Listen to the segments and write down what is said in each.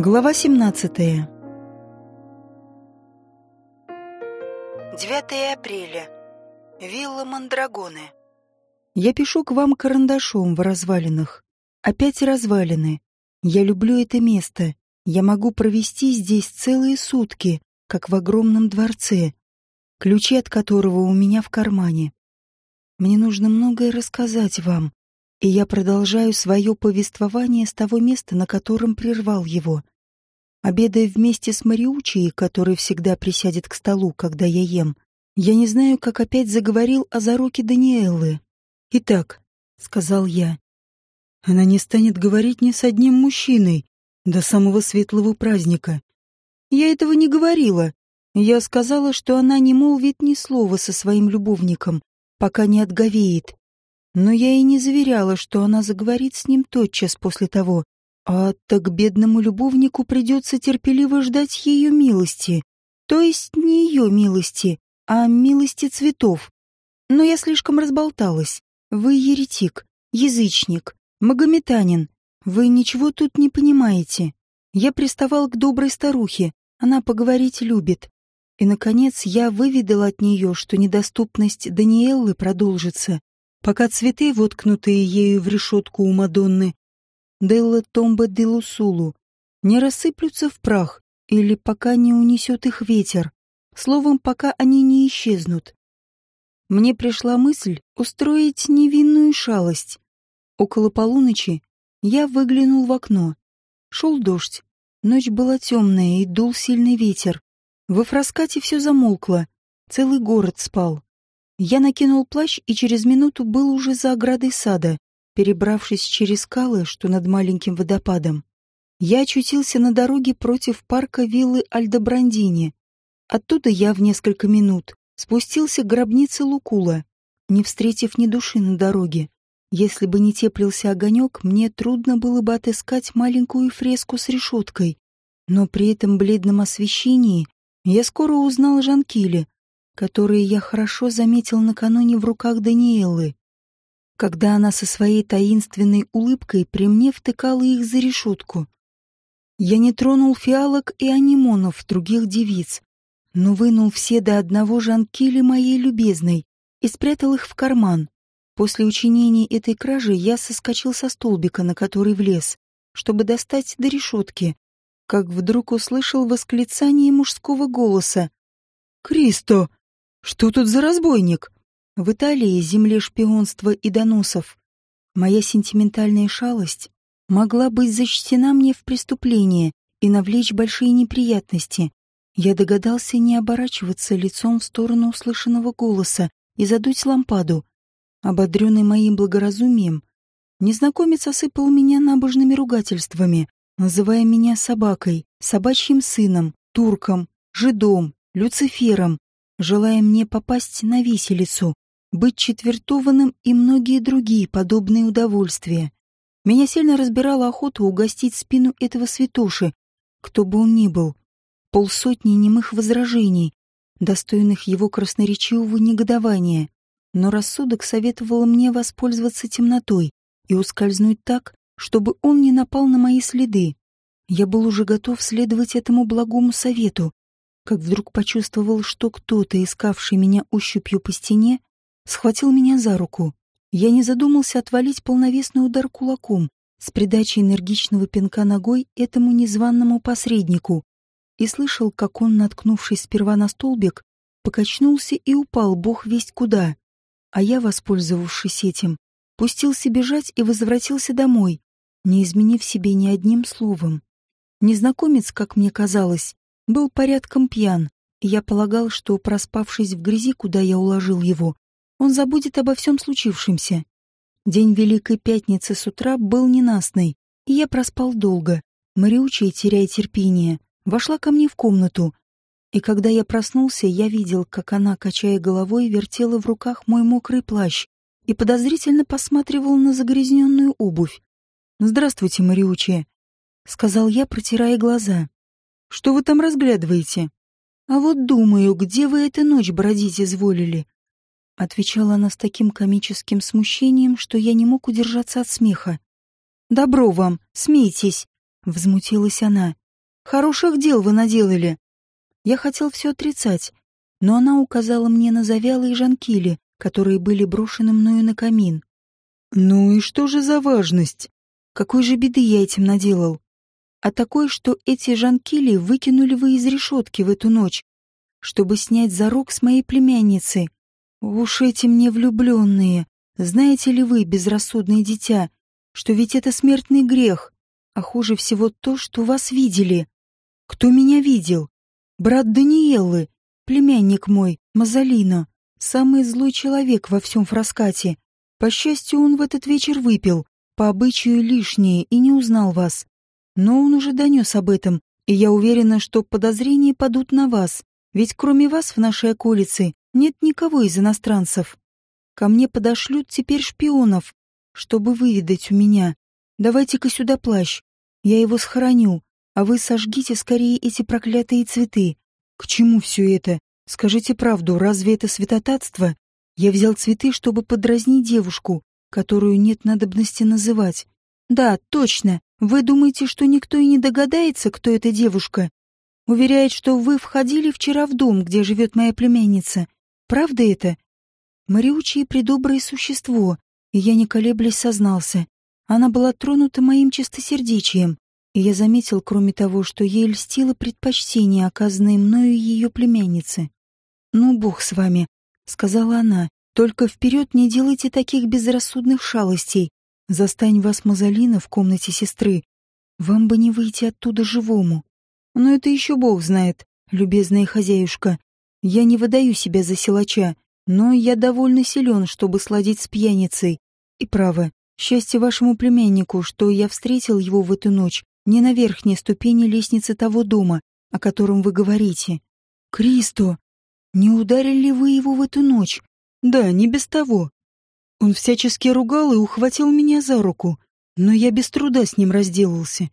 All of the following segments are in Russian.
Глава 17 9 апреля. Вилла Мандрагоны. Я пишу к вам карандашом в развалинах. Опять развалины. Я люблю это место. Я могу провести здесь целые сутки, как в огромном дворце, ключи от которого у меня в кармане. Мне нужно многое рассказать вам, и я продолжаю свое повествование с того места, на котором прервал его. Обедая вместе с Мариучей, который всегда присядет к столу, когда я ем, я не знаю, как опять заговорил о заруке Даниэллы. «Итак», — сказал я, — «она не станет говорить ни с одним мужчиной до самого светлого праздника. Я этого не говорила. Я сказала, что она не молвит ни слова со своим любовником, пока не отговеет. Но я и не заверяла, что она заговорит с ним тотчас после того. А так бедному любовнику придется терпеливо ждать ее милости. То есть не ее милости, а милости цветов. Но я слишком разболталась. Вы еретик, язычник, магометанин. Вы ничего тут не понимаете. Я приставал к доброй старухе. Она поговорить любит. И, наконец, я выведал от нее, что недоступность Даниэллы продолжится пока цветы, воткнутые ею в решетку у Мадонны, Делла Томба де Лусулу, не рассыплются в прах или пока не унесет их ветер, словом, пока они не исчезнут. Мне пришла мысль устроить невинную шалость. Около полуночи я выглянул в окно. Шел дождь. Ночь была темная и дул сильный ветер. Во Фраскате все замолкло. Целый город спал. Я накинул плащ и через минуту был уже за оградой сада, перебравшись через скалы, что над маленьким водопадом. Я очутился на дороге против парка виллы Альдобрандини. Оттуда я в несколько минут спустился к гробнице Лукула, не встретив ни души на дороге. Если бы не теплился огонек, мне трудно было бы отыскать маленькую фреску с решеткой. Но при этом бледном освещении я скоро узнал Жанкили, которые я хорошо заметил накануне в руках Даниэлы, когда она со своей таинственной улыбкой при мне втыкала их за решетку. Я не тронул фиалок и анимонов других девиц, но вынул все до одного жанкили моей любезной и спрятал их в карман. После учинения этой кражи я соскочил со столбика, на который влез, чтобы достать до решетки, как вдруг услышал восклицание мужского голоса. «Кристо!» Что тут за разбойник? В Италии, земле шпионства и доносов, моя сентиментальная шалость могла быть зачтена мне в преступление и навлечь большие неприятности. Я догадался не оборачиваться лицом в сторону услышанного голоса и задуть лампаду. Ободренный моим благоразумием, незнакомец осыпал меня набожными ругательствами, называя меня собакой, собачьим сыном, турком, жидом, люцифером, желая мне попасть на виселицу, быть четвертованным и многие другие подобные удовольствия. Меня сильно разбирала охота угостить спину этого святоши, кто бы он ни был. Полсотни немых возражений, достойных его красноречивого негодования. Но рассудок советовал мне воспользоваться темнотой и ускользнуть так, чтобы он не напал на мои следы. Я был уже готов следовать этому благому совету, как вдруг почувствовал, что кто-то, искавший меня ощупью по стене, схватил меня за руку. Я не задумался отвалить полновесный удар кулаком с придачей энергичного пинка ногой этому незваному посреднику и слышал, как он, наткнувшись сперва на столбик, покачнулся и упал бог весть куда. А я, воспользовавшись этим, пустился бежать и возвратился домой, не изменив себе ни одним словом. Незнакомец, как мне казалось, был порядком пьян, и я полагал, что, проспавшись в грязи, куда я уложил его, он забудет обо всем случившемся. День Великой Пятницы с утра был ненастный, и я проспал долго. Мариучая, теряя терпение, вошла ко мне в комнату, и когда я проснулся, я видел, как она, качая головой, вертела в руках мой мокрый плащ и подозрительно посматривала на загрязненную обувь. «Здравствуйте, Мариучая», — сказал я, протирая глаза. Что вы там разглядываете? А вот думаю, где вы эту ночь бродить изволили? Отвечала она с таким комическим смущением, что я не мог удержаться от смеха. Добро вам, смейтесь, взмутилась она. Хороших дел вы наделали. Я хотел все отрицать, но она указала мне на завялые жанкили, которые были брошены мною на камин. Ну и что же за важность? Какой же беды я этим наделал? А такой, что эти жанкили выкинули вы из решетки в эту ночь, чтобы снять зарок с моей племянницы. Уж эти мне влюбленные. Знаете ли вы, безрассудное дитя, что ведь это смертный грех, а хуже всего то, что вас видели. Кто меня видел? Брат Даниэллы, племянник мой, Мазалино, самый злой человек во всем Фраскате. По счастью, он в этот вечер выпил, по обычаю лишнее, и не узнал вас. Но он уже донес об этом, и я уверена, что подозрения падут на вас, ведь кроме вас в нашей околице нет никого из иностранцев. Ко мне подошлют теперь шпионов, чтобы выведать у меня. Давайте-ка сюда плащ. Я его схороню, а вы сожгите скорее эти проклятые цветы. К чему все это? Скажите правду, разве это святотатство? Я взял цветы, чтобы подразнить девушку, которую нет надобности называть. Да, точно. Вы думаете, что никто и не догадается, кто эта девушка? Уверяет, что вы входили вчера в дом, где живет моя племянница. Правда это? Мариучи предоброе существо, и я не колеблясь сознался. Она была тронута моим чистосердечием, и я заметил, кроме того, что ей льстило предпочтение, оказанное мною ее племяннице. «Ну, бог с вами», — сказала она, — «только вперед не делайте таких безрассудных шалостей. Застань вас Мазалина в комнате сестры. Вам бы не выйти оттуда живому. Но это еще бог знает, любезная хозяюшка. Я не выдаю себя за силача, но я довольно силен, чтобы сладить с пьяницей. И право, счастье вашему племяннику, что я встретил его в эту ночь не на верхней ступени лестницы того дома, о котором вы говорите. Кристо, не ударили ли вы его в эту ночь? Да, не без того. Он всячески ругал и ухватил меня за руку, но я без труда с ним разделался.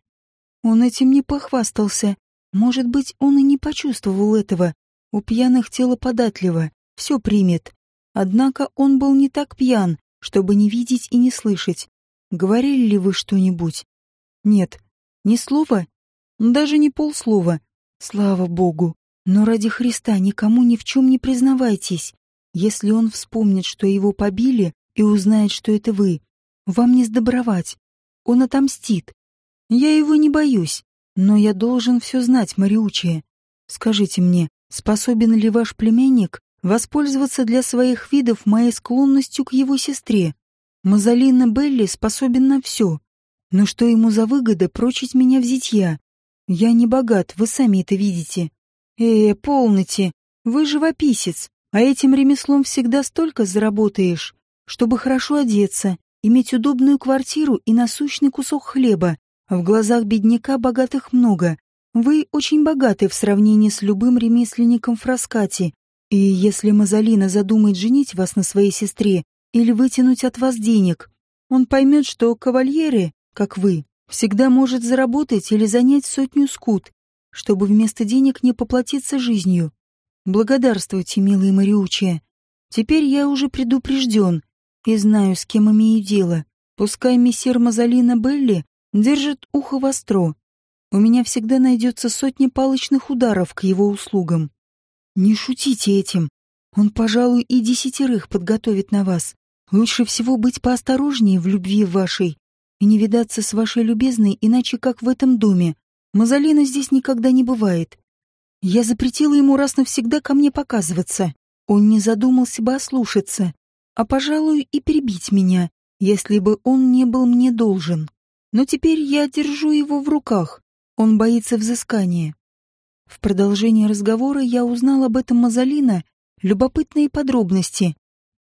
Он этим не похвастался. Может быть, он и не почувствовал этого. У пьяных тело податливо, все примет. Однако он был не так пьян, чтобы не видеть и не слышать. Говорили ли вы что-нибудь? Нет. Ни слова? Даже не полслова. Слава Богу. Но ради Христа никому ни в чем не признавайтесь. Если он вспомнит, что его побили, и узнает, что это вы, вам не сдобровать. Он отомстит. Я его не боюсь, но я должен все знать, Мариучия. Скажите мне, способен ли ваш племянник воспользоваться для своих видов моей склонностью к его сестре. Мазалина Белли способен на все. Но что ему за выгода прочить меня в зитья? Я не богат, вы сами это видите. Э, полноте, вы живописец, а этим ремеслом всегда столько заработаешь, чтобы хорошо одеться, иметь удобную квартиру и насущный кусок хлеба. В глазах бедняка богатых много. Вы очень богаты в сравнении с любым ремесленником в Фраскате, и если Мазалина задумает женить вас на своей сестре или вытянуть от вас денег, он поймет, что кавальеры, как вы, всегда может заработать или занять сотню скут, чтобы вместо денег не поплатиться жизнью. Благодарствуйте, милые Мариучия. Теперь я уже предупрежден и знаю, с кем имею дело. Пускай мессир Мазалина Белли держит ухо востро. У меня всегда найдется сотня палочных ударов к его услугам. Не шутите этим. Он, пожалуй, и десятерых подготовит на вас. Лучше всего быть поосторожнее в любви вашей и не видаться с вашей любезной, иначе как в этом доме. Мазалина здесь никогда не бывает. Я запретила ему раз навсегда ко мне показываться. Он не задумался бы ослушаться, а, пожалуй, и перебить меня, если бы он не был мне должен. Но теперь я держу его в руках. Он боится взыскания. В продолжении разговора я узнал об этом Мазалина любопытные подробности.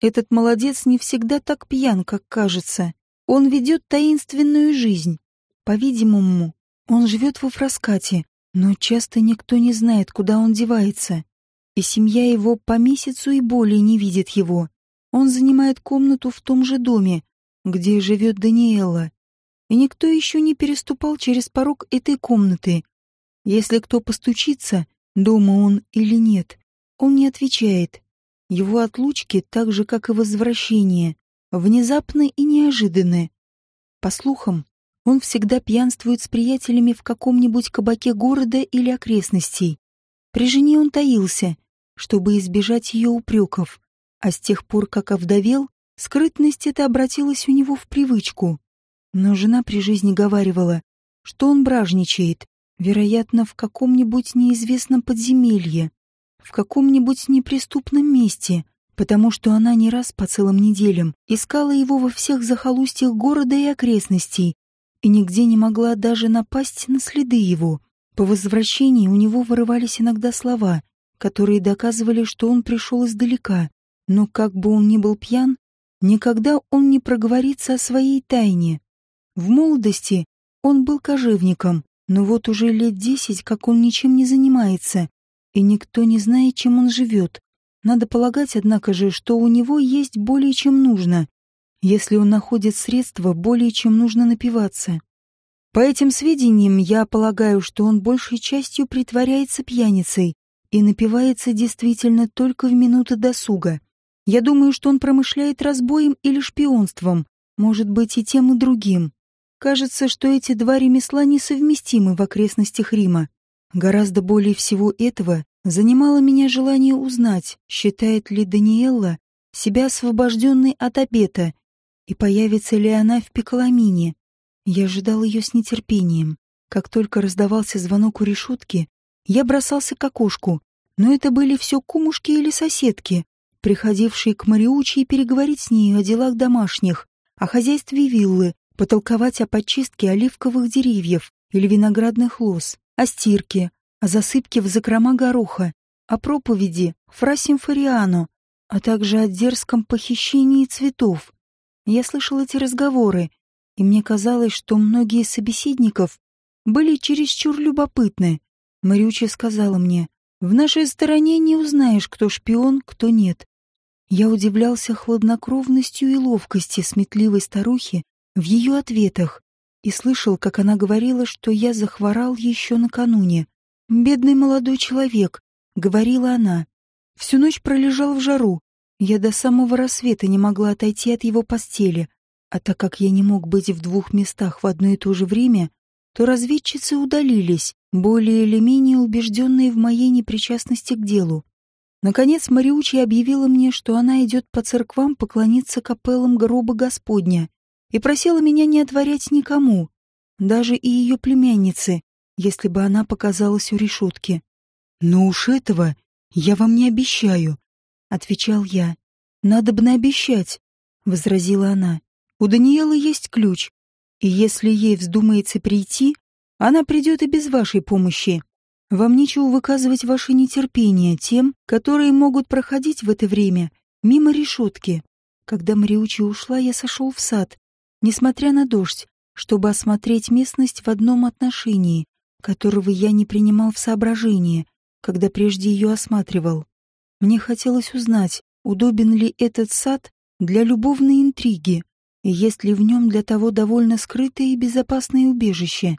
Этот молодец не всегда так пьян, как кажется. Он ведет таинственную жизнь. По-видимому, он живет во Фраскате, но часто никто не знает, куда он девается. И семья его по месяцу и более не видит его. Он занимает комнату в том же доме, где живет Даниэла. И никто еще не переступал через порог этой комнаты, если кто постучится, дома он или нет, он не отвечает. Его отлучки, так же как и возвращение, внезапны и неожиданны. По слухам, Он всегда пьянствует с приятелями в каком-нибудь кабаке города или окрестностей. При жене он таился, чтобы избежать ее упреков, а с тех пор, как овдовел, скрытность эта обратилась у него в привычку. Но жена при жизни говаривала, что он бражничает, вероятно, в каком-нибудь неизвестном подземелье, в каком-нибудь неприступном месте, потому что она не раз по целым неделям искала его во всех захолустьях города и окрестностей и нигде не могла даже напасть на следы его. По возвращении у него вырывались иногда слова, которые доказывали, что он пришел издалека, но как бы он ни был пьян, никогда он не проговорится о своей тайне. В молодости он был кожевником, но вот уже лет десять, как он ничем не занимается, и никто не знает, чем он живет. Надо полагать, однако же, что у него есть более чем нужно, если он находит средства более чем нужно напиваться. По этим сведениям я полагаю, что он большей частью притворяется пьяницей и напивается действительно только в минуты досуга. Я думаю, что он промышляет разбоем или шпионством, может быть и тем и другим. Кажется, что эти два ремесла несовместимы в окрестностях Рима. Гораздо более всего этого занимало меня желание узнать, считает ли Даниэлла себя освобожденной от обета и появится ли она в Пиколамине. Я ожидал ее с нетерпением. Как только раздавался звонок у решетки, я бросался к окошку, но это были все кумушки или соседки, приходившие к Мариучи переговорить с нею о делах домашних, о хозяйстве виллы, потолковать о подчистке оливковых деревьев или виноградных лоз, о стирке, о засыпке в закрома гороха, о проповеди Фрасимфориано, а также о дерзком похищении цветов. Я слышал эти разговоры, и мне казалось, что многие собеседников были чересчур любопытны. Мариучи сказала мне, «В нашей стороне не узнаешь, кто шпион, кто нет». Я удивлялся хладнокровностью и ловкости сметливой старухи в ее ответах и слышал, как она говорила, что я захворал еще накануне. «Бедный молодой человек», — говорила она, — «всю ночь пролежал в жару, я до самого рассвета не могла отойти от его постели, а так как я не мог быть в двух местах в одно и то же время, то разведчицы удалились, более или менее убежденные в моей непричастности к делу. Наконец Мариучи объявила мне, что она идет по церквам поклониться капеллам гроба Господня и просила меня не отворять никому, даже и ее племяннице, если бы она показалась у решетки. «Но уж этого я вам не обещаю», отвечал я. Надо бы наобещать, возразила она. У Даниэлы есть ключ, и если ей вздумается прийти, она придет и без вашей помощи. Вам нечего выказывать ваше нетерпение тем, которые могут проходить в это время мимо решетки. Когда Мариучи ушла, я сошел в сад, несмотря на дождь, чтобы осмотреть местность в одном отношении, которого я не принимал в соображение, когда прежде ее осматривал. Мне хотелось узнать, удобен ли этот сад для любовной интриги, и есть ли в нем для того довольно скрытое и безопасное убежище.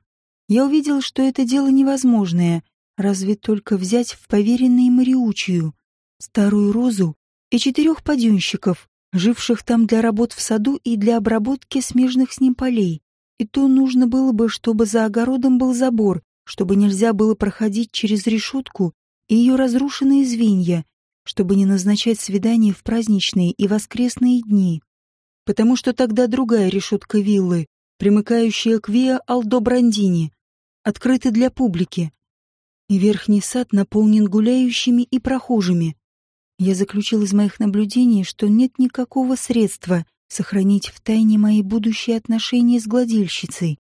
Я увидел, что это дело невозможное, разве только взять в поверенные Мариучию, старую розу и четырех паденщиков, живших там для работ в саду и для обработки смежных с ним полей. И то нужно было бы, чтобы за огородом был забор, чтобы нельзя было проходить через решетку и ее разрушенные звенья, чтобы не назначать свидания в праздничные и воскресные дни, потому что тогда другая решетка виллы, примыкающая к Виа Алдо Брандини, открыта для публики, и верхний сад наполнен гуляющими и прохожими. Я заключил из моих наблюдений, что нет никакого средства сохранить в тайне мои будущие отношения с гладильщицей,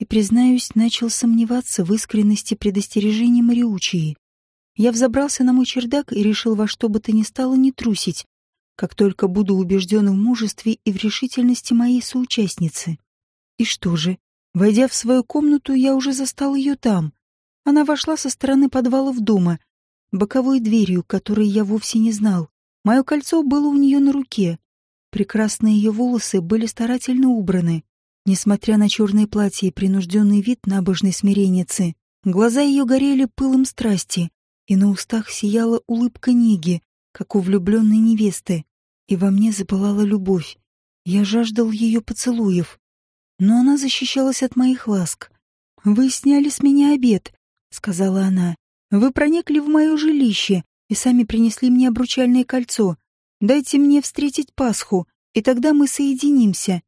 и, признаюсь, начал сомневаться в искренности предостережений Мариучии. Я взобрался на мой чердак и решил во что бы то ни стало не трусить, как только буду убежден в мужестве и в решительности моей соучастницы. И что же, войдя в свою комнату, я уже застал ее там. Она вошла со стороны подвалов дома, боковой дверью, которой я вовсе не знал. Мое кольцо было у нее на руке. Прекрасные ее волосы были старательно убраны. Несмотря на черное платье и принужденный вид набожной смиренницы, глаза ее горели пылом страсти, и на устах сияла улыбка Ниги, как у влюбленной невесты, и во мне запылала любовь. Я жаждал ее поцелуев. но она защищалась от моих ласк. «Вы сняли с меня обед», — сказала она. «Вы проникли в мое жилище и сами принесли мне обручальное кольцо. Дайте мне встретить Пасху, и тогда мы соединимся».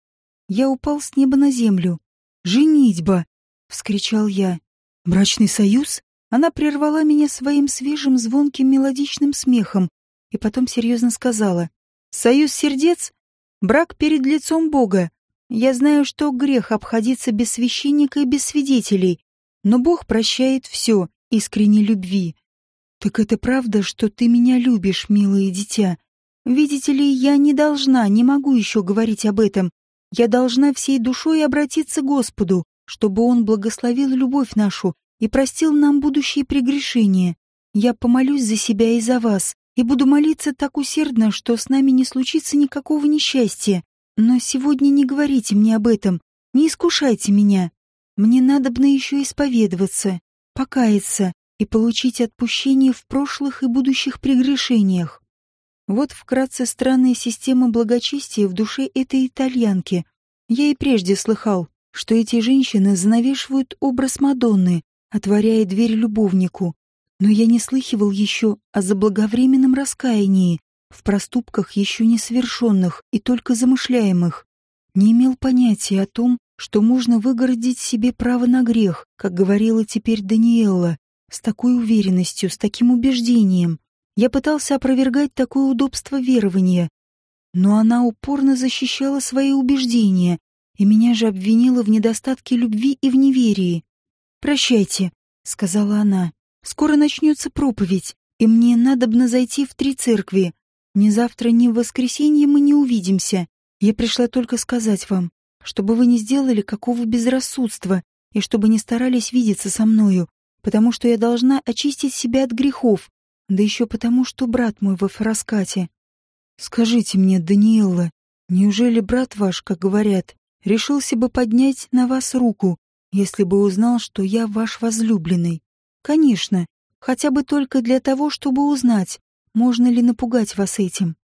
Я упал с неба на землю. «Женитьба!» — вскричал я. «Брачный союз?» Она прервала меня своим свежим, звонким, мелодичным смехом и потом серьезно сказала. «Союз сердец? Брак перед лицом Бога. Я знаю, что грех обходиться без священника и без свидетелей, но Бог прощает все искренней любви. Так это правда, что ты меня любишь, милое дитя? Видите ли, я не должна, не могу еще говорить об этом. Я должна всей душой обратиться к Господу, чтобы Он благословил любовь нашу и простил нам будущие прегрешения. Я помолюсь за себя и за вас, и буду молиться так усердно, что с нами не случится никакого несчастья. Но сегодня не говорите мне об этом, не искушайте меня. Мне надобно еще исповедоваться, покаяться и получить отпущение в прошлых и будущих прегрешениях. Вот вкратце странная система благочестия в душе этой итальянки. Я и прежде слыхал, что эти женщины занавешивают образ Мадонны, отворяя дверь любовнику. Но я не слыхивал еще о заблаговременном раскаянии, в проступках еще не совершенных и только замышляемых. Не имел понятия о том, что можно выгородить себе право на грех, как говорила теперь Даниэлла, с такой уверенностью, с таким убеждением. Я пытался опровергать такое удобство верования, но она упорно защищала свои убеждения, и меня же обвинила в недостатке любви и в неверии. «Прощайте», — сказала она, — «скоро начнется проповедь, и мне надобно зайти в три церкви, ни завтра, ни в воскресенье мы не увидимся. Я пришла только сказать вам, чтобы вы не сделали какого безрассудства и чтобы не старались видеться со мною, потому что я должна очистить себя от грехов, да еще потому, что брат мой во Фараскате. Скажите мне, Даниэлла, неужели брат ваш, как говорят, решился бы поднять на вас руку, если бы узнал, что я ваш возлюбленный? Конечно, хотя бы только для того, чтобы узнать, можно ли напугать вас этим?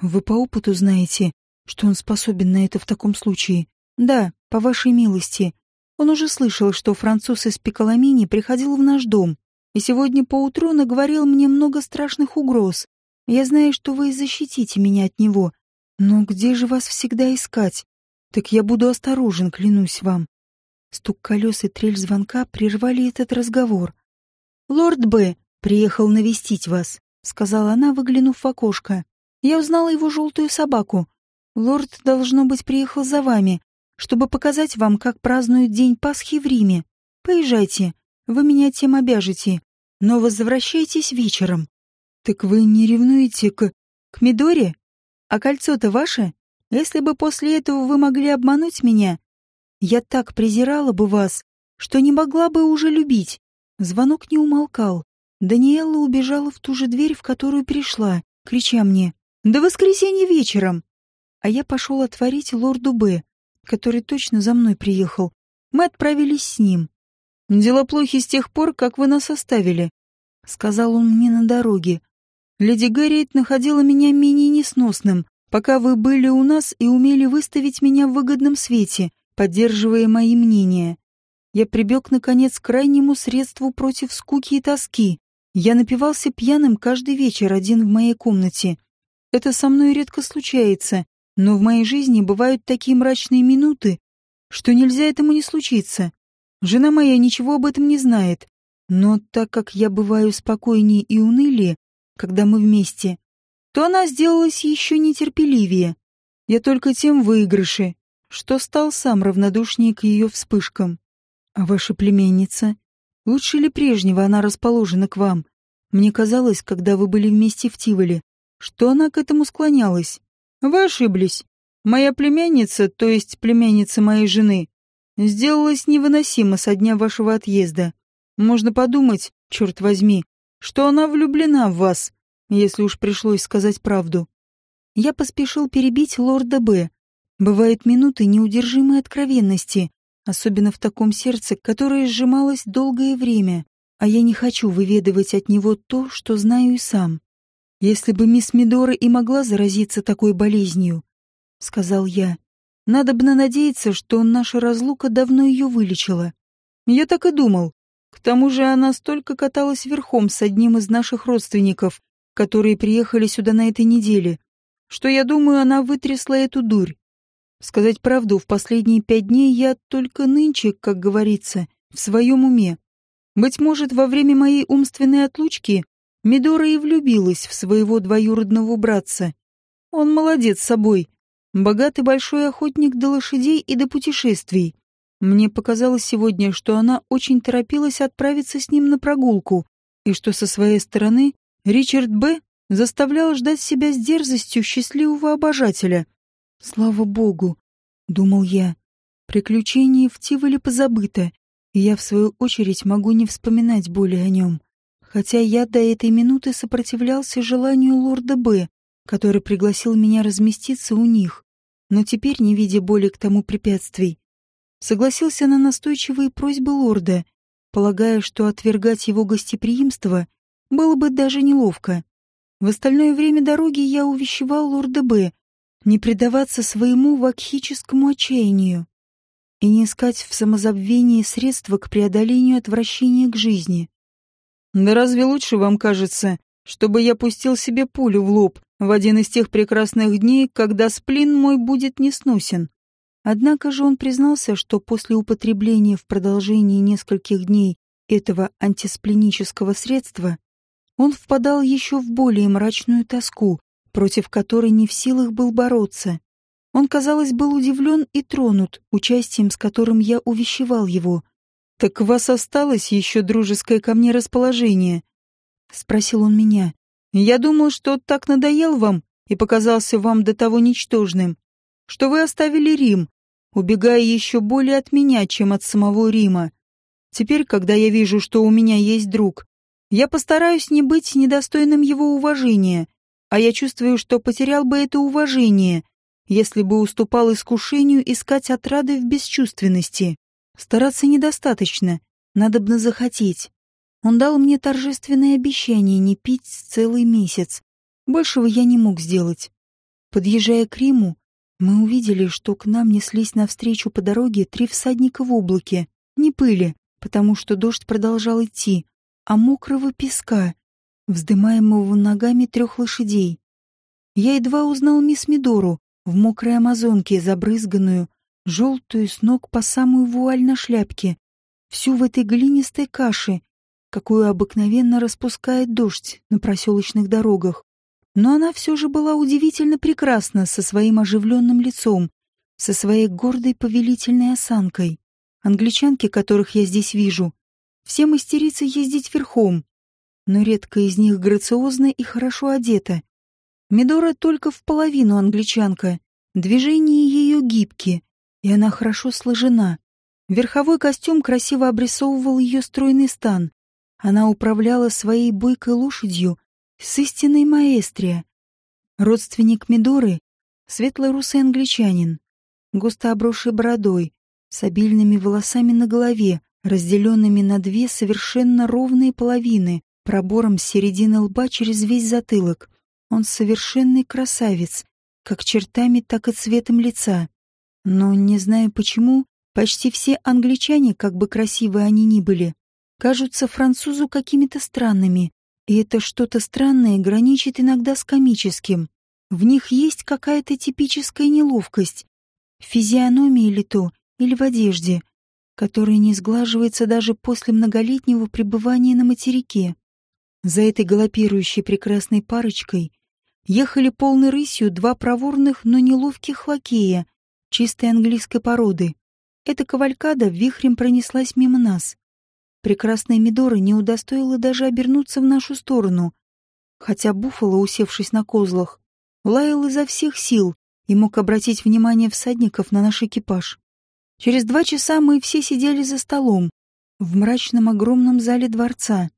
Вы по опыту знаете, что он способен на это в таком случае? Да, по вашей милости. Он уже слышал, что француз из Пиколамини приходил в наш дом, и сегодня поутру наговорил мне много страшных угроз. Я знаю, что вы защитите меня от него. Но где же вас всегда искать? Так я буду осторожен, клянусь вам. Стук колес и трель звонка прервали этот разговор. «Лорд Б. приехал навестить вас», — сказала она, выглянув в окошко. «Я узнала его желтую собаку. Лорд, должно быть, приехал за вами, чтобы показать вам, как празднуют День Пасхи в Риме. Поезжайте, вы меня тем обяжете, но возвращайтесь вечером». «Так вы не ревнуете к... к Мидоре? А кольцо-то ваше? Если бы после этого вы могли обмануть меня, я так презирала бы вас, что не могла бы уже любить». Звонок не умолкал. Даниэлла убежала в ту же дверь, в которую пришла, крича мне «До воскресенья вечером!» А я пошел отворить лорду Б, который точно за мной приехал. Мы отправились с ним. «Дела плохи с тех пор, как вы нас оставили», — сказал он мне на дороге. «Леди Гарриет находила меня менее несносным, пока вы были у нас и умели выставить меня в выгодном свете, поддерживая мои мнения. Я прибег, наконец, к крайнему средству против скуки и тоски. Я напивался пьяным каждый вечер один в моей комнате. Это со мной редко случается, но в моей жизни бывают такие мрачные минуты, что нельзя этому не случиться. Жена моя ничего об этом не знает, но так как я бываю спокойнее и унылее, когда мы вместе, то она сделалась еще нетерпеливее. Я только тем выигрыше, что стал сам равнодушнее к ее вспышкам. А ваша племянница? Лучше ли прежнего она расположена к вам? Мне казалось, когда вы были вместе в Тиволе, что она к этому склонялась. Вы ошиблись. Моя племянница, то есть племянница моей жены, сделалась невыносима со дня вашего отъезда. Можно подумать, черт возьми, что она влюблена в вас, если уж пришлось сказать правду. Я поспешил перебить лорда Б. Бывают минуты неудержимой откровенности, особенно в таком сердце, которое сжималось долгое время, а я не хочу выведывать от него то, что знаю и сам. Если бы мисс Мидора и могла заразиться такой болезнью, — сказал я, Надобно надеяться, что наша разлука давно ее вылечила. Я так и думал. К тому же она столько каталась верхом с одним из наших родственников, которые приехали сюда на этой неделе, что я думаю, она вытрясла эту дурь. Сказать правду, в последние пять дней я только нынче, как говорится, в своем уме. Быть может, во время моей умственной отлучки Мидора и влюбилась в своего двоюродного братца. Он молодец собой, богатый большой охотник до лошадей и до путешествий. Мне показалось сегодня, что она очень торопилась отправиться с ним на прогулку, и что со своей стороны Ричард Б. заставлял ждать себя с дерзостью счастливого обожателя. Слава богу, думал я. Приключение в Тиволе позабыто, и я, в свою очередь, могу не вспоминать более о нем. Хотя я до этой минуты сопротивлялся желанию лорда Б., который пригласил меня разместиться у них, но теперь, не видя боли к тому препятствий, согласился на настойчивые просьбы лорда, полагая, что отвергать его гостеприимство было бы даже неловко. В остальное время дороги я увещевал лорда Б не предаваться своему вакхическому отчаянию и не искать в самозабвении средства к преодолению отвращения к жизни. Да разве лучше вам кажется, чтобы я пустил себе пулю в лоб в один из тех прекрасных дней, когда сплин мой будет несносен? Однако же он признался, что после употребления в продолжении нескольких дней этого антисплинического средства он впадал еще в более мрачную тоску, против которой не в силах был бороться. Он, казалось, был удивлен и тронут участием, с которым я увещевал его. «Так у вас осталось еще дружеское ко мне расположение?» — спросил он меня. «Я думал, что так надоел вам и показался вам до того ничтожным, что вы оставили Рим, убегая еще более от меня, чем от самого Рима. Теперь, когда я вижу, что у меня есть друг, я постараюсь не быть недостойным его уважения, а я чувствую, что потерял бы это уважение, если бы уступал искушению искать отрады в бесчувственности. Стараться недостаточно, надо бы захотеть. Он дал мне торжественное обещание не пить целый месяц. Большего я не мог сделать. Подъезжая к Риму, мы увидели, что к нам неслись навстречу по дороге три всадника в облаке. Не пыли, потому что дождь продолжал идти, а мокрого песка, вздымаемого ногами трех лошадей. Я едва узнал мисс Мидору в мокрой амазонке, забрызганную, желтую с ног по самую вуаль на шляпке, всю в этой глинистой каше, какую обыкновенно распускает дождь на проселочных дорогах. Но она все же была удивительно прекрасна со своим оживленным лицом, со своей гордой повелительной осанкой. Англичанки, которых я здесь вижу, все мастерицы ездить верхом, но редко из них грациозна и хорошо одета. Медора только в половину англичанка, движения ее гибкие, и она хорошо сложена. Верховой костюм красиво обрисовывал ее стройный стан. Она управляла своей бойкой лошадью с истинной маэстрия. Родственник Медоры — светлый русый англичанин, густо обросший бородой, с обильными волосами на голове, разделенными на две совершенно ровные половины, пробором с середины лба через весь затылок. Он совершенный красавец, как чертами, так и цветом лица. Но, не знаю почему, почти все англичане, как бы красивы они ни были, кажутся французу какими-то странными, и это что-то странное граничит иногда с комическим. В них есть какая-то типическая неловкость, в физиономии ли то, или в одежде, которая не сглаживается даже после многолетнего пребывания на материке. За этой галопирующей прекрасной парочкой ехали полной рысью два проворных, но неловких лакея чистой английской породы. Эта кавалькада вихрем пронеслась мимо нас. Прекрасная Мидора не удостоила даже обернуться в нашу сторону, хотя Буффало, усевшись на козлах, лаял изо всех сил и мог обратить внимание всадников на наш экипаж. Через два часа мы все сидели за столом в мрачном огромном зале дворца.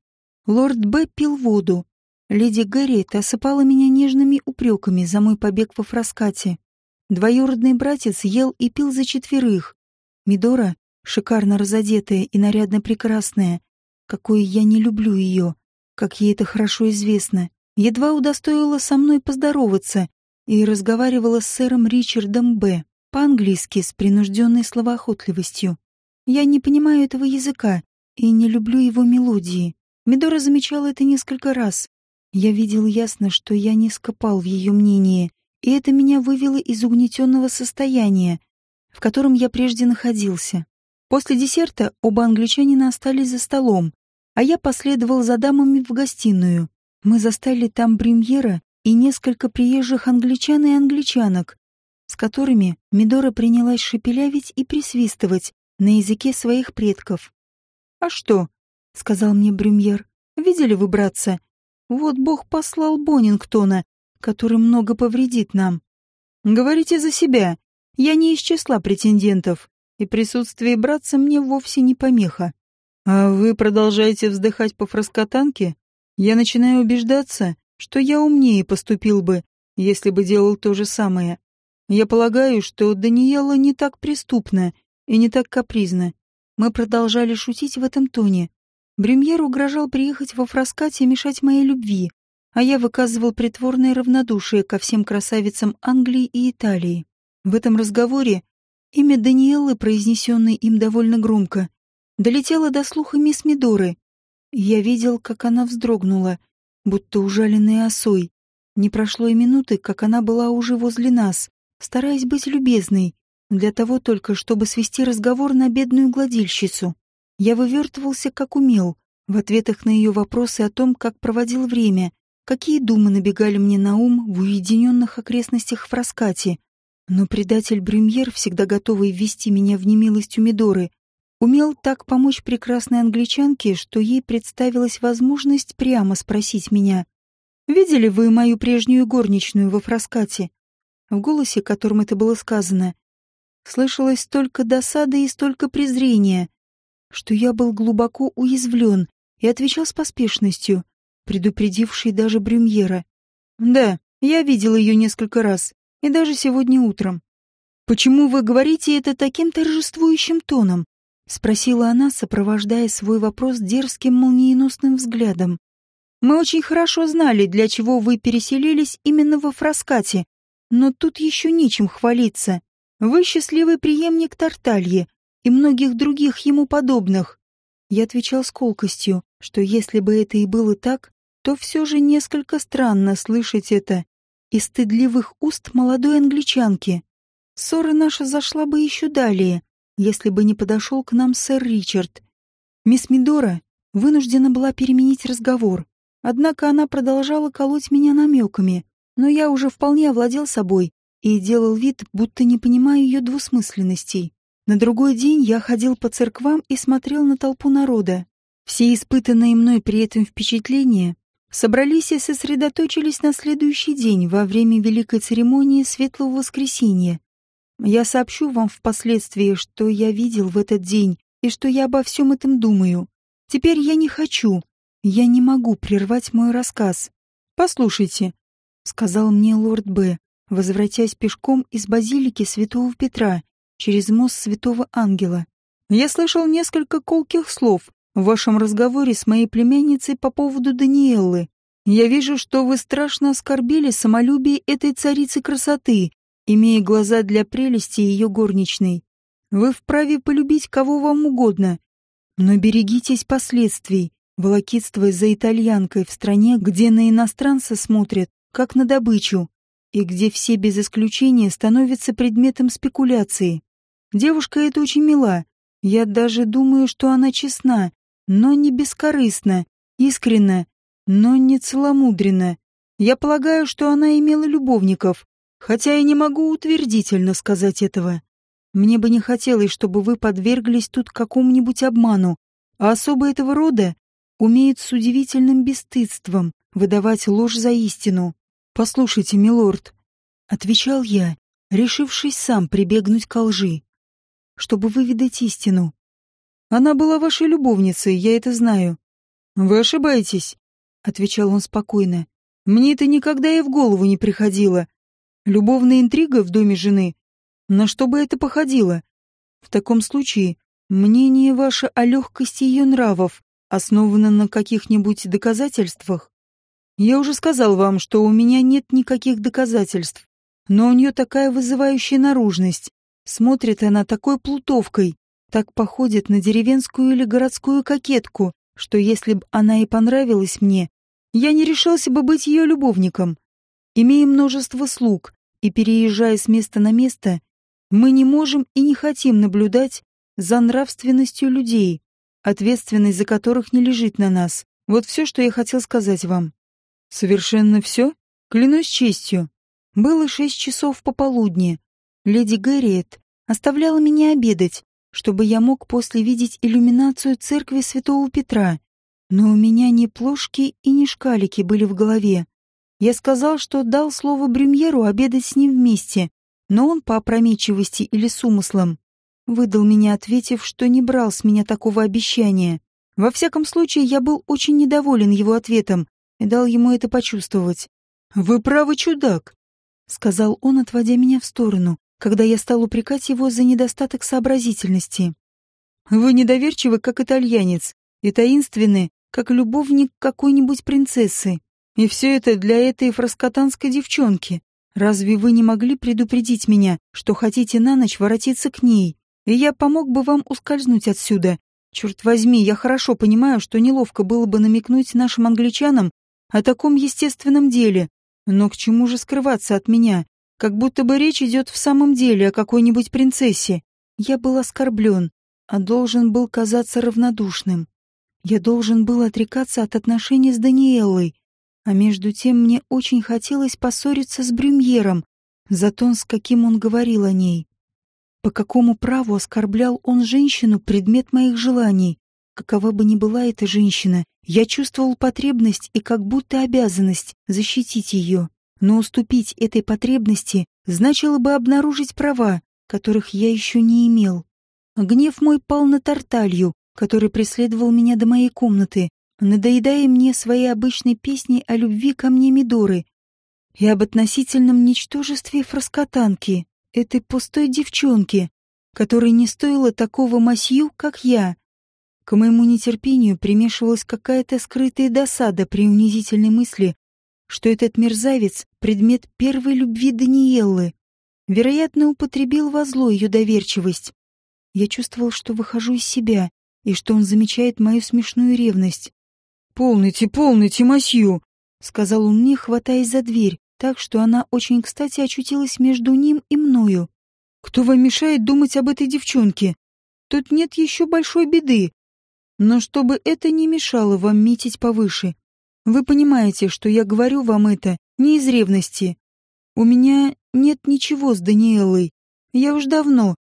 Лорд Б. пил воду. Леди Гэрриет осыпала меня нежными упреками за мой побег во фраскате. Двоюродный братец ел и пил за четверых. Мидора, шикарно разодетая и нарядно прекрасная, какой я не люблю ее, как ей это хорошо известно, едва удостоила со мной поздороваться и разговаривала с сэром Ричардом Б. по-английски с принужденной словоохотливостью. Я не понимаю этого языка и не люблю его мелодии. Медора замечала это несколько раз. Я видел ясно, что я не скопал в ее мнении, и это меня вывело из угнетенного состояния, в котором я прежде находился. После десерта оба англичанина остались за столом, а я последовал за дамами в гостиную. Мы застали там Бремьера и несколько приезжих англичан и англичанок, с которыми Мидора принялась шепелявить и присвистывать на языке своих предков. «А что?» — сказал мне Брюмьер. «Видели вы, братца? Вот Бог послал Боннингтона, который много повредит нам. Говорите за себя. Я не из числа претендентов, и присутствие братца мне вовсе не помеха. А вы продолжаете вздыхать по фраскотанке? Я начинаю убеждаться, что я умнее поступил бы, если бы делал то же самое. Я полагаю, что Даниэла не так преступна и не так капризна. Мы продолжали шутить в этом тоне. Бремьер угрожал приехать во Фраскате и мешать моей любви, а я выказывал притворное равнодушие ко всем красавицам Англии и Италии. В этом разговоре имя Даниэлы, произнесенное им довольно громко, долетело до слуха мисс Мидоры. Я видел, как она вздрогнула, будто ужаленная осой. Не прошло и минуты, как она была уже возле нас, стараясь быть любезной, для того только, чтобы свести разговор на бедную гладильщицу. Я вывертывался, как умел, в ответах на ее вопросы о том, как проводил время, какие думы набегали мне на ум в уединенных окрестностях Фраскати. Но предатель Брюмьер, всегда готовый ввести меня в немилость у Мидоры, умел так помочь прекрасной англичанке, что ей представилась возможность прямо спросить меня, «Видели вы мою прежнюю горничную во Фраскате?» В голосе, которым это было сказано, слышалось столько досады и столько презрения, что я был глубоко уязвлен и отвечал с поспешностью, предупредившей даже Брюмьера. «Да, я видел ее несколько раз, и даже сегодня утром. Почему вы говорите это таким торжествующим тоном?» — спросила она, сопровождая свой вопрос дерзким молниеносным взглядом. «Мы очень хорошо знали, для чего вы переселились именно во Фраскате, но тут еще нечем хвалиться. Вы счастливый преемник Тарталье и многих других ему подобных. Я отвечал с колкостью, что если бы это и было так, то все же несколько странно слышать это из стыдливых уст молодой англичанки. Ссора наша зашла бы еще далее, если бы не подошел к нам сэр Ричард. Мисс Мидора вынуждена была переменить разговор, однако она продолжала колоть меня намеками, но я уже вполне овладел собой и делал вид, будто не понимаю ее двусмысленностей. На другой день я ходил по церквам и смотрел на толпу народа. Все испытанные мной при этом впечатления собрались и сосредоточились на следующий день во время великой церемонии Светлого Воскресения. Я сообщу вам впоследствии, что я видел в этот день и что я обо всем этом думаю. Теперь я не хочу, я не могу прервать мой рассказ. Послушайте, сказал мне лорд Б, возвратясь пешком из базилики Святого Петра через мост Святого Ангела. Я слышал несколько колких слов в вашем разговоре с моей племянницей по поводу Даниэллы. Я вижу, что вы страшно оскорбили самолюбие этой царицы красоты, имея глаза для прелести ее горничной. Вы вправе полюбить кого вам угодно, но берегитесь последствий, волокитствуя за итальянкой в стране, где на иностранца смотрят как на добычу, и где все без исключения становятся предметом спекуляции. Девушка эта очень мила. Я даже думаю, что она честна, но не бескорыстна, искренна, но не целомудрена. Я полагаю, что она имела любовников, хотя я не могу утвердительно сказать этого. Мне бы не хотелось, чтобы вы подверглись тут какому-нибудь обману, а особо этого рода умеет с удивительным бесстыдством выдавать ложь за истину. «Послушайте, милорд», — отвечал я, решившись сам прибегнуть к лжи, чтобы выведать истину. «Она была вашей любовницей, я это знаю». «Вы ошибаетесь», — отвечал он спокойно. «Мне это никогда и в голову не приходило. Любовная интрига в доме жены. На что бы это походило? В таком случае мнение ваше о легкости ее нравов основано на каких-нибудь доказательствах? Я уже сказал вам, что у меня нет никаких доказательств, но у нее такая вызывающая наружность, Смотрит она такой плутовкой, так походит на деревенскую или городскую кокетку, что если бы она и понравилась мне, я не решился бы быть ее любовником. Имея множество слуг и переезжая с места на место, мы не можем и не хотим наблюдать за нравственностью людей, ответственность за которых не лежит на нас. Вот все, что я хотел сказать вам. Совершенно все? Клянусь честью. Было шесть часов пополудни. Леди Гарриет оставляла меня обедать, чтобы я мог после видеть иллюминацию церкви Святого Петра. Но у меня ни плошки и ни шкалики были в голове. Я сказал, что дал слово Брюмьеру обедать с ним вместе, но он по опрометчивости или с умыслом выдал меня, ответив, что не брал с меня такого обещания. Во всяком случае, я был очень недоволен его ответом и дал ему это почувствовать. «Вы правы, чудак», — сказал он, отводя меня в сторону, когда я стал упрекать его за недостаток сообразительности. «Вы недоверчивы, как итальянец, и таинственны, как любовник какой-нибудь принцессы. И все это для этой фраскотанской девчонки. Разве вы не могли предупредить меня, что хотите на ночь воротиться к ней, и я помог бы вам ускользнуть отсюда? Черт возьми, я хорошо понимаю, что неловко было бы намекнуть нашим англичанам о таком естественном деле, но к чему же скрываться от меня? Как будто бы речь идет в самом деле о какой-нибудь принцессе. Я был оскорблен, а должен был казаться равнодушным. Я должен был отрекаться от отношений с Даниэлой, а между тем мне очень хотелось поссориться с Брюмьером за тон, с каким он говорил о ней. По какому праву оскорблял он женщину, предмет моих желаний? Какова бы ни была эта женщина, я чувствовал потребность и как будто обязанность защитить ее. Но уступить этой потребности значило бы обнаружить права, которых я еще не имел. Гнев мой пал на Тарталью, который преследовал меня до моей комнаты, надоедая мне своей обычной песней о любви ко мне Мидоры и об относительном ничтожестве фраскотанки, этой пустой девчонки, которой не стоило такого масью, как я. К моему нетерпению примешивалась какая-то скрытая досада при унизительной мысли, что этот мерзавец — предмет первой любви Даниэллы. Вероятно, употребил во зло ее доверчивость. Я чувствовал, что выхожу из себя, и что он замечает мою смешную ревность. «Полните, полните, масью!» — сказал он мне, хватаясь за дверь, так что она очень кстати очутилась между ним и мною. «Кто вам мешает думать об этой девчонке? Тут нет еще большой беды. Но чтобы это не мешало вам метить повыше. Вы понимаете, что я говорю вам это не из ревности. У меня нет ничего с Даниэлой. Я уж давно...»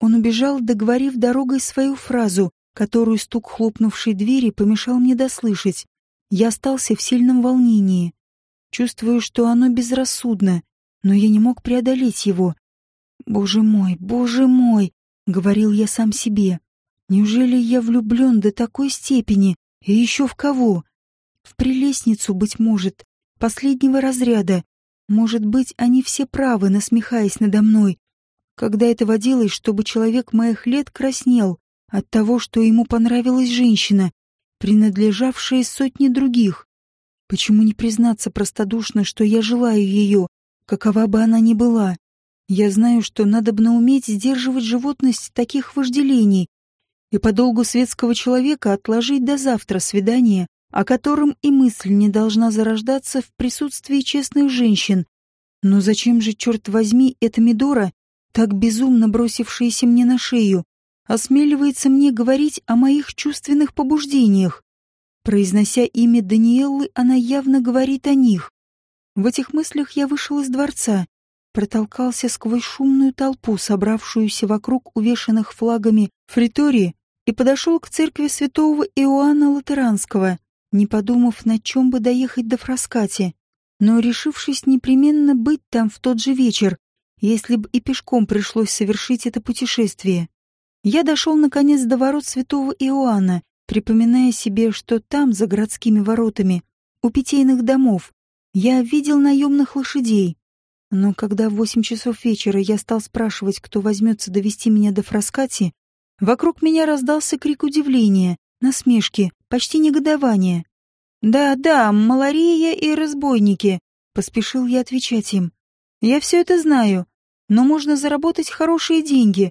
Он убежал, договорив дорогой свою фразу, которую стук хлопнувшей двери помешал мне дослышать. Я остался в сильном волнении. Чувствую, что оно безрассудно, но я не мог преодолеть его. «Боже мой, боже мой!» — говорил я сам себе. «Неужели я влюблен до такой степени? И еще в кого? В прелестницу, быть может, последнего разряда. Может быть, они все правы, насмехаясь надо мной. Когда это водилось, чтобы человек моих лет краснел, от того, что ему понравилась женщина, принадлежавшая сотне других. Почему не признаться простодушно, что я желаю ее, какова бы она ни была? Я знаю, что надо бы уметь сдерживать животность таких вожделений и по долгу светского человека отложить до завтра свидание, о котором и мысль не должна зарождаться в присутствии честных женщин. Но зачем же, черт возьми, эта Мидора, так безумно бросившаяся мне на шею, осмеливается мне говорить о моих чувственных побуждениях. Произнося имя Даниэллы, она явно говорит о них. В этих мыслях я вышел из дворца, протолкался сквозь шумную толпу, собравшуюся вокруг увешанных флагами фритории, и подошел к церкви святого Иоанна Латеранского, не подумав, на чем бы доехать до Фраскати, но решившись непременно быть там в тот же вечер, если бы и пешком пришлось совершить это путешествие. Я дошел, наконец, до ворот святого Иоанна, припоминая себе, что там, за городскими воротами, у питейных домов, я видел наемных лошадей. Но когда в восемь часов вечера я стал спрашивать, кто возьмется довести меня до Фраскати, вокруг меня раздался крик удивления, насмешки, почти негодования. «Да, да, малария и разбойники», — поспешил я отвечать им. «Я все это знаю, но можно заработать хорошие деньги.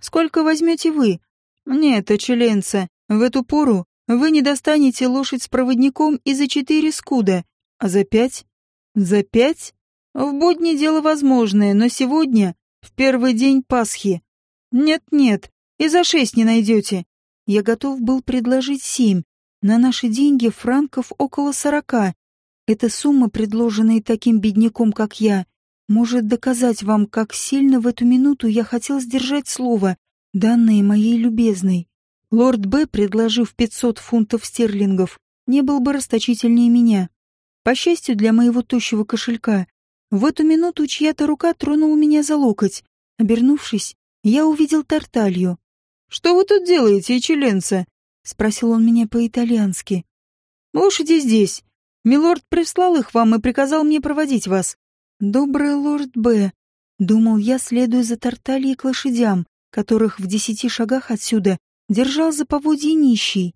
Сколько возьмете вы? Нет, очеленца, в эту пору вы не достанете лошадь с проводником и за четыре скуда, а за пять? За пять? В будни дело возможное, но сегодня, в первый день Пасхи. Нет-нет, и за шесть не найдете. Я готов был предложить семь. На наши деньги франков около сорока. Эта сумма, предложенная таким бедняком, как я, может доказать вам, как сильно в эту минуту я хотел сдержать слово, данное моей любезной. Лорд Б, предложив 500 фунтов стерлингов, не был бы расточительнее меня. По счастью для моего тощего кошелька, в эту минуту чья-то рука тронула меня за локоть. Обернувшись, я увидел Тарталью. «Что вы тут делаете, чиленца?» — спросил он меня по-итальянски. «Лошади здесь. Милорд прислал их вам и приказал мне проводить вас». «Добрый лорд Б», — думал я, следуя за Тартальей к лошадям, которых в десяти шагах отсюда держал за поводье нищий.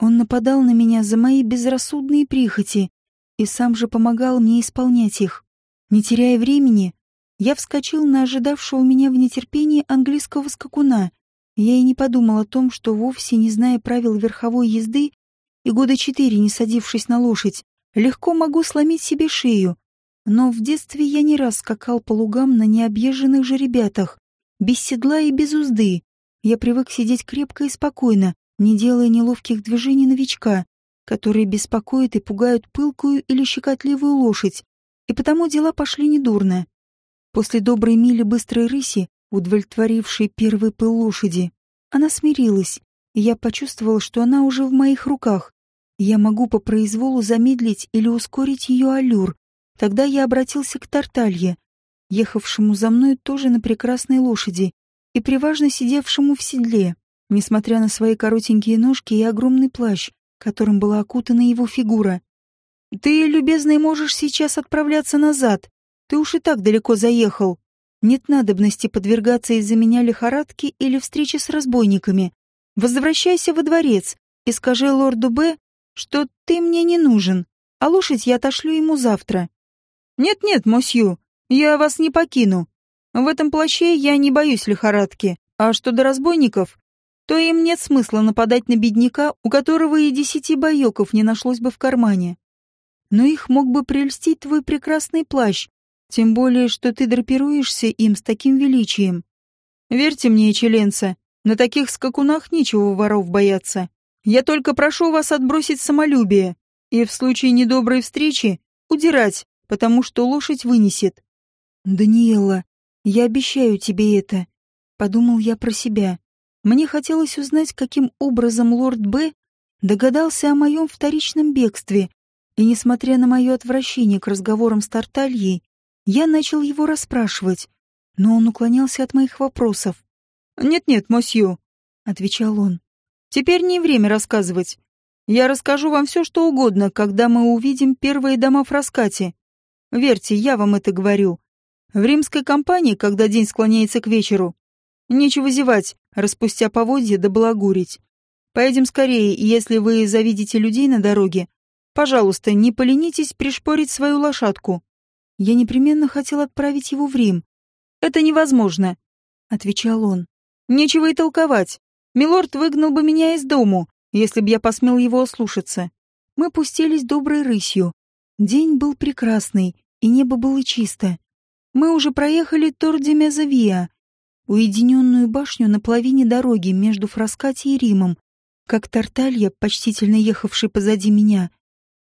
Он нападал на меня за мои безрассудные прихоти и сам же помогал мне исполнять их. Не теряя времени, я вскочил на ожидавшего меня в нетерпении английского скакуна — я и не подумал о том, что вовсе не зная правил верховой езды и года четыре не садившись на лошадь, легко могу сломить себе шею. Но в детстве я не раз скакал по лугам на необъезженных жеребятах, без седла и без узды. Я привык сидеть крепко и спокойно, не делая неловких движений новичка, которые беспокоят и пугают пылкую или щекотливую лошадь, и потому дела пошли недурно. После доброй мили быстрой рыси удовлетворившей первый пыл лошади. Она смирилась, и я почувствовал, что она уже в моих руках. Я могу по произволу замедлить или ускорить ее аллюр. Тогда я обратился к Тарталье, ехавшему за мной тоже на прекрасной лошади и приважно сидевшему в седле, несмотря на свои коротенькие ножки и огромный плащ, которым была окутана его фигура. «Ты, любезный, можешь сейчас отправляться назад. Ты уж и так далеко заехал. Нет надобности подвергаться из-за меня лихорадке или встрече с разбойниками. Возвращайся во дворец и скажи лорду Б, что ты мне не нужен, а лошадь я отошлю ему завтра. Нет-нет, мосью, я вас не покину. В этом плаще я не боюсь лихорадки, а что до разбойников, то им нет смысла нападать на бедняка, у которого и десяти боёков не нашлось бы в кармане. Но их мог бы прельстить твой прекрасный плащ, тем более, что ты драпируешься им с таким величием. Верьте мне, членца, на таких скакунах нечего воров бояться. Я только прошу вас отбросить самолюбие и в случае недоброй встречи удирать, потому что лошадь вынесет. Даниэла, я обещаю тебе это, подумал я про себя. Мне хотелось узнать, каким образом лорд Б догадался о моем вторичном бегстве, и, несмотря на мое отвращение к разговорам с Тартальей, я начал его расспрашивать, но он уклонялся от моих вопросов. «Нет-нет, мосью», — отвечал он. «Теперь не время рассказывать. Я расскажу вам все, что угодно, когда мы увидим первые дома в раскате. Верьте, я вам это говорю. В римской компании, когда день склоняется к вечеру, нечего зевать, распустя поводья да балагурить. Поедем скорее, и если вы завидите людей на дороге, пожалуйста, не поленитесь пришпорить свою лошадку. Я непременно хотел отправить его в Рим. «Это невозможно», — отвечал он. «Нечего и толковать. Милорд выгнал бы меня из дому, если б я посмел его ослушаться». Мы пустились доброй рысью. День был прекрасный, и небо было чисто. Мы уже проехали Торди-Мезавиа, уединенную башню на половине дороги между Фраскати и Римом, как Тарталья, почтительно ехавший позади меня,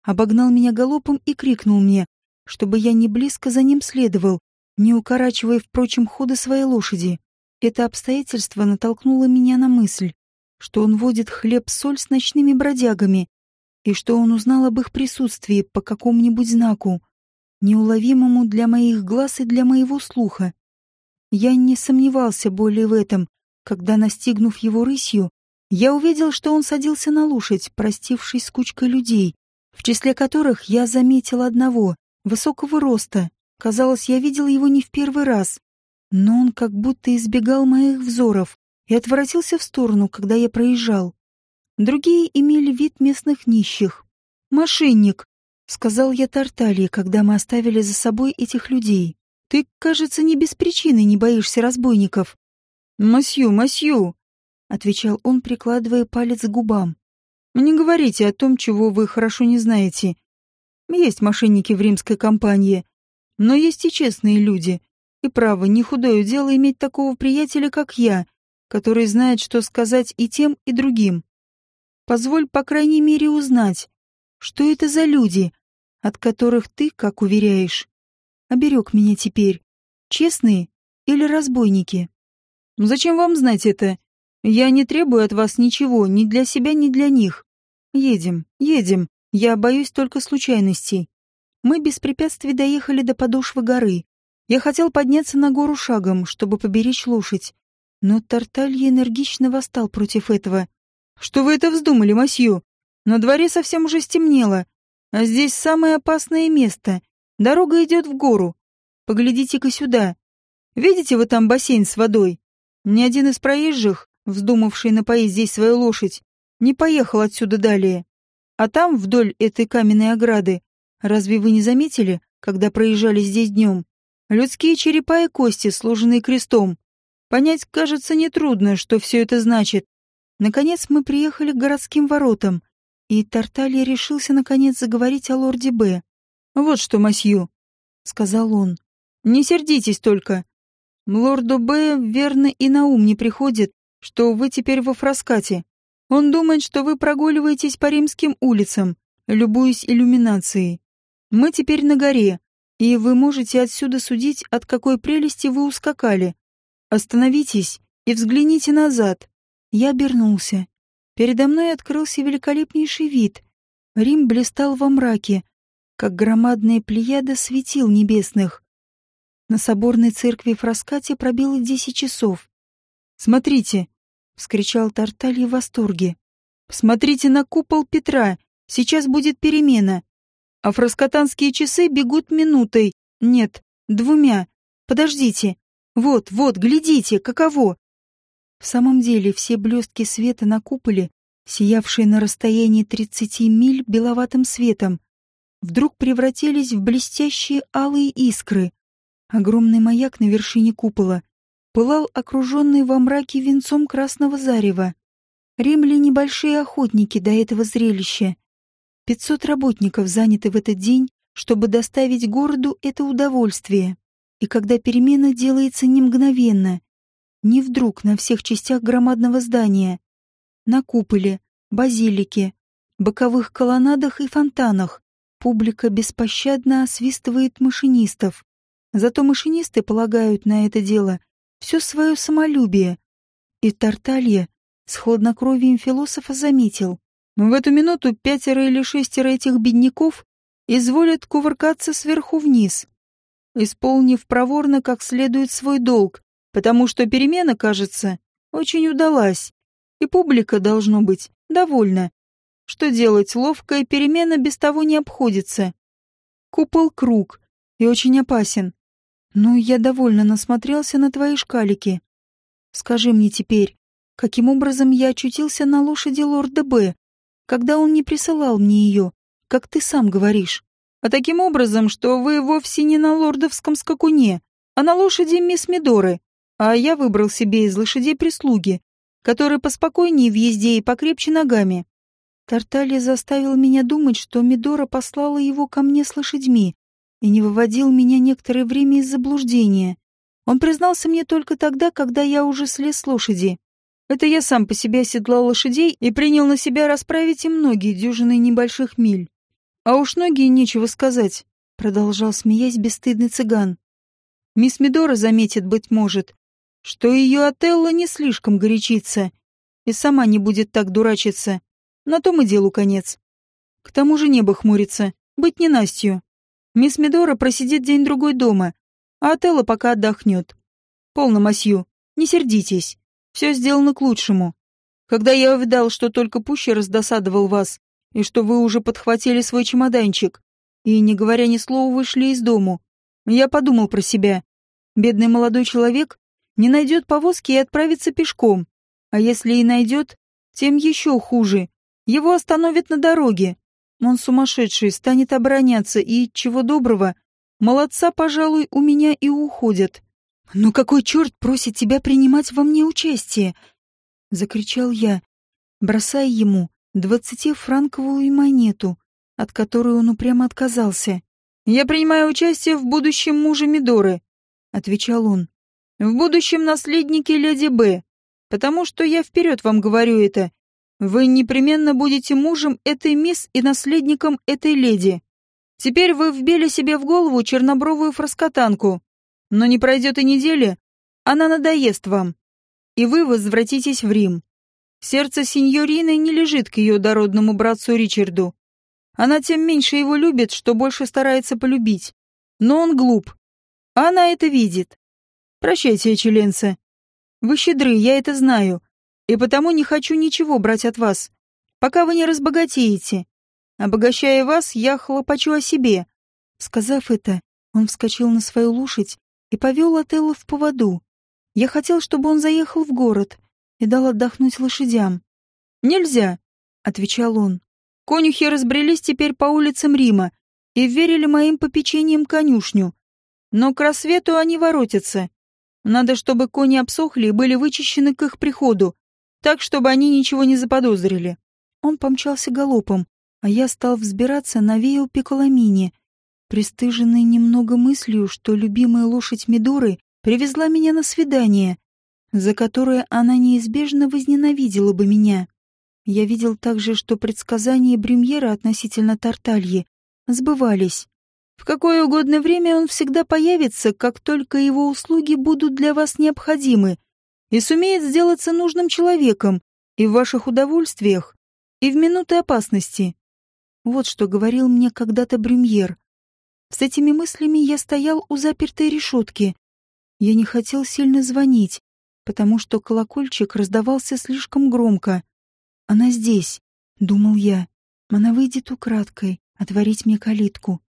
обогнал меня галопом и крикнул мне чтобы я не близко за ним следовал, не укорачивая, впрочем, хода своей лошади. Это обстоятельство натолкнуло меня на мысль, что он водит хлеб-соль с ночными бродягами, и что он узнал об их присутствии по какому-нибудь знаку, неуловимому для моих глаз и для моего слуха. Я не сомневался более в этом, когда, настигнув его рысью, я увидел, что он садился на лошадь, простившись с кучкой людей, в числе которых я заметил одного, высокого роста. Казалось, я видел его не в первый раз. Но он как будто избегал моих взоров и отворотился в сторону, когда я проезжал. Другие имели вид местных нищих. «Мошенник», — сказал я Тарталье, когда мы оставили за собой этих людей. Ты, кажется, не без причины не боишься разбойников. «Масью, масью!» — отвечал он, прикладывая палец к губам. «Не говорите о том, чего вы хорошо не знаете. Есть мошенники в римской компании, но есть и честные люди. И право, не худое дело иметь такого приятеля, как я, который знает, что сказать и тем, и другим. Позволь, по крайней мере, узнать, что это за люди, от которых ты, как уверяешь, оберег меня теперь, честные или разбойники? Зачем вам знать это? Я не требую от вас ничего, ни для себя, ни для них. Едем, едем. Я боюсь только случайностей. Мы без препятствий доехали до подошвы горы. Я хотел подняться на гору шагом, чтобы поберечь лошадь. Но Тарталья энергично восстал против этого. «Что вы это вздумали, масью? На дворе совсем уже стемнело. А здесь самое опасное место. Дорога идет в гору. Поглядите-ка сюда. Видите вы там бассейн с водой? Ни один из проезжих, вздумавший напоить здесь свою лошадь, не поехал отсюда далее. А там, вдоль этой каменной ограды, разве вы не заметили, когда проезжали здесь днем, людские черепа и кости, сложенные крестом? Понять, кажется, нетрудно, что все это значит. Наконец мы приехали к городским воротам, и Тарталья решился наконец заговорить о лорде Б. «Вот что, масью», — сказал он, — «не сердитесь только. Лорду Б верно и на ум не приходит, что вы теперь во фраскате. Он думает, что вы прогуливаетесь по римским улицам, любуясь иллюминацией. Мы теперь на горе, и вы можете отсюда судить, от какой прелести вы ускакали. Остановитесь и взгляните назад. Я обернулся. Передо мной открылся великолепнейший вид. Рим блистал во мраке, как громадная плеяда светил небесных. На соборной церкви Фраскате пробило десять часов. «Смотрите!» — вскричал Тарталья в восторге. «Смотрите на купол Петра! Сейчас будет перемена! А фраскотанские часы бегут минутой, нет, двумя. Подождите! Вот, вот, глядите, каково!» В самом деле все блестки света на куполе, сиявшие на расстоянии 30 миль беловатым светом, вдруг превратились в блестящие алые искры. Огромный маяк на вершине купола пылал окруженный во мраке венцом красного зарева. Римляне небольшие охотники до этого зрелища. Пятьсот работников заняты в этот день, чтобы доставить городу это удовольствие. И когда перемена делается не мгновенно, не вдруг на всех частях громадного здания, на куполе, базилике, боковых колоннадах и фонтанах, публика беспощадно освистывает машинистов. Зато машинисты полагают на это дело все свое самолюбие. И Тарталья с хладнокровием философа заметил. В эту минуту пятеро или шестеро этих бедняков изволят кувыркаться сверху вниз, исполнив проворно как следует свой долг, потому что перемена, кажется, очень удалась, и публика, должно быть, довольна. Что делать, ловкая перемена без того не обходится. Купол круг и очень опасен. Ну, я довольно насмотрелся на твои шкалики. Скажи мне теперь, каким образом я очутился на лошади лорда Б, когда он не присылал мне ее, как ты сам говоришь? А таким образом, что вы вовсе не на лордовском скакуне, а на лошади мисс Мидоры, а я выбрал себе из лошадей прислуги, которые поспокойнее в езде и покрепче ногами. Тарталья заставил меня думать, что Мидора послала его ко мне с лошадьми и не выводил меня некоторое время из заблуждения. Он признался мне только тогда, когда я уже слез с лошади. Это я сам по себе оседлал лошадей и принял на себя расправить им ноги дюжиной небольших миль. А уж ноги нечего сказать, продолжал смеясь бесстыдный цыган. Мисс Мидора заметит, быть может, что ее Отелло не слишком горячится и сама не будет так дурачиться. На том и делу конец. К тому же небо хмурится, быть не Настью. Мисс Медора просидит день-другой дома, а Отелло пока отдохнет. Полно, масью, не сердитесь. Все сделано к лучшему. Когда я увидал, что только пуще раздосадовал вас, и что вы уже подхватили свой чемоданчик, и, не говоря ни слова, вышли из дому, я подумал про себя. Бедный молодой человек не найдет повозки и отправится пешком. А если и найдет, тем еще хуже. Его остановят на дороге. Он сумасшедший, станет обороняться и, чего доброго, молодца, пожалуй, у меня и уходят. «Но какой черт просит тебя принимать во мне участие?» — закричал я, бросая ему двадцатифранковую монету, от которой он упрямо отказался. «Я принимаю участие в будущем муже Мидоры», — отвечал он. «В будущем наследнике леди Б, потому что я вперед вам говорю это. Вы непременно будете мужем этой мисс и наследником этой леди. Теперь вы вбили себе в голову чернобровую фраскотанку, но не пройдет и недели, она надоест вам, и вы возвратитесь в Рим. Сердце сеньорины не лежит к ее дородному братцу Ричарду. Она тем меньше его любит, что больше старается полюбить. Но он глуп. Она это видит. Прощайте, членцы. Вы щедры, я это знаю, и потому не хочу ничего брать от вас, пока вы не разбогатеете. Обогащая вас, я хлопочу о себе. Сказав это, он вскочил на свою лошадь и повел Отелло в поводу. Я хотел, чтобы он заехал в город и дал отдохнуть лошадям. «Нельзя», — отвечал он. «Конюхи разбрелись теперь по улицам Рима и верили моим попечениям конюшню. Но к рассвету они воротятся. Надо, чтобы кони обсохли и были вычищены к их приходу, так, чтобы они ничего не заподозрили». Он помчался галопом, а я стал взбираться на Вео Пиколамини, пристыженный немного мыслью, что любимая лошадь Мидоры привезла меня на свидание, за которое она неизбежно возненавидела бы меня. Я видел также, что предсказания Бремьера относительно Тартальи сбывались. В какое угодно время он всегда появится, как только его услуги будут для вас необходимы, и сумеет сделаться нужным человеком и в ваших удовольствиях, и в минуты опасности. Вот что говорил мне когда-то Бремьер. С этими мыслями я стоял у запертой решетки. Я не хотел сильно звонить, потому что колокольчик раздавался слишком громко. «Она здесь», — думал я. «Она выйдет украдкой, отворить мне калитку.